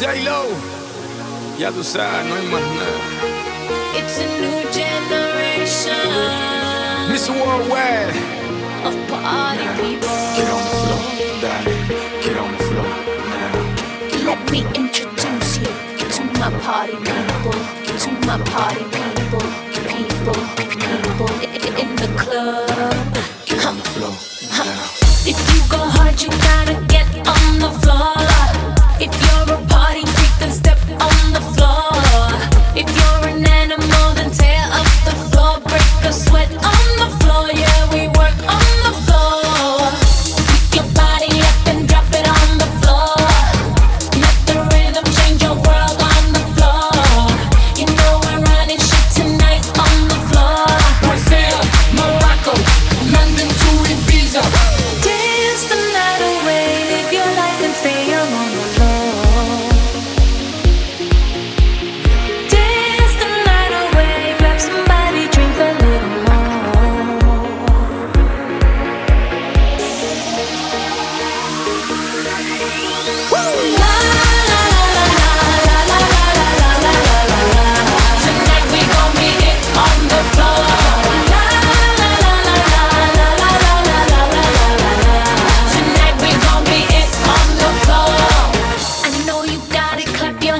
J-Lo, ya tú sabes, no hay más nada. It's a new generation Mr. Worldwide, of party people. get on the floor, dale, get on the floor now. Let me introduce you to my party people, to my party people,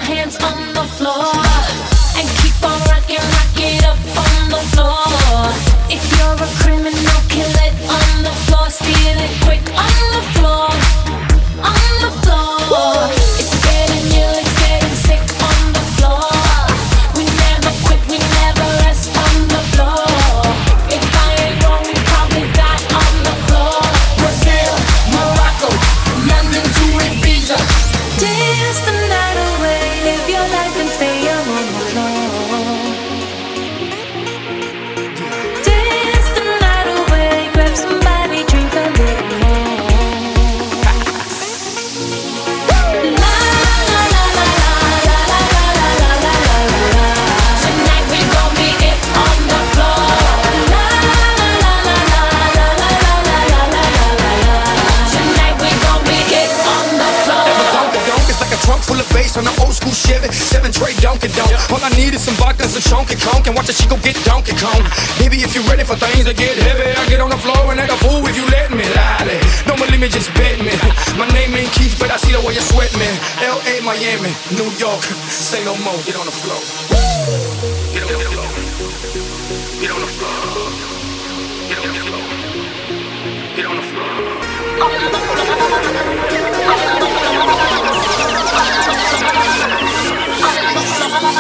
hands on the floor and keep on rock it up on the floor. If you're a criminal, old school Chevy. Seven tray Donkey Donk. All I need is some vodka and some chunky conk. And watch a chico get Donkey Kong. Baby, if you're ready for things to get heavy, I get on the floor and act a fool if you let me. Lolly. Don't believe me, just bet me. My name ain't Keith, but I see the way you sweat me. L.A., Miami, New York. Say no more, get on the floor. Get on the floor. Get on the floor. Get on the floor. Get on the floor. Ha ha ha!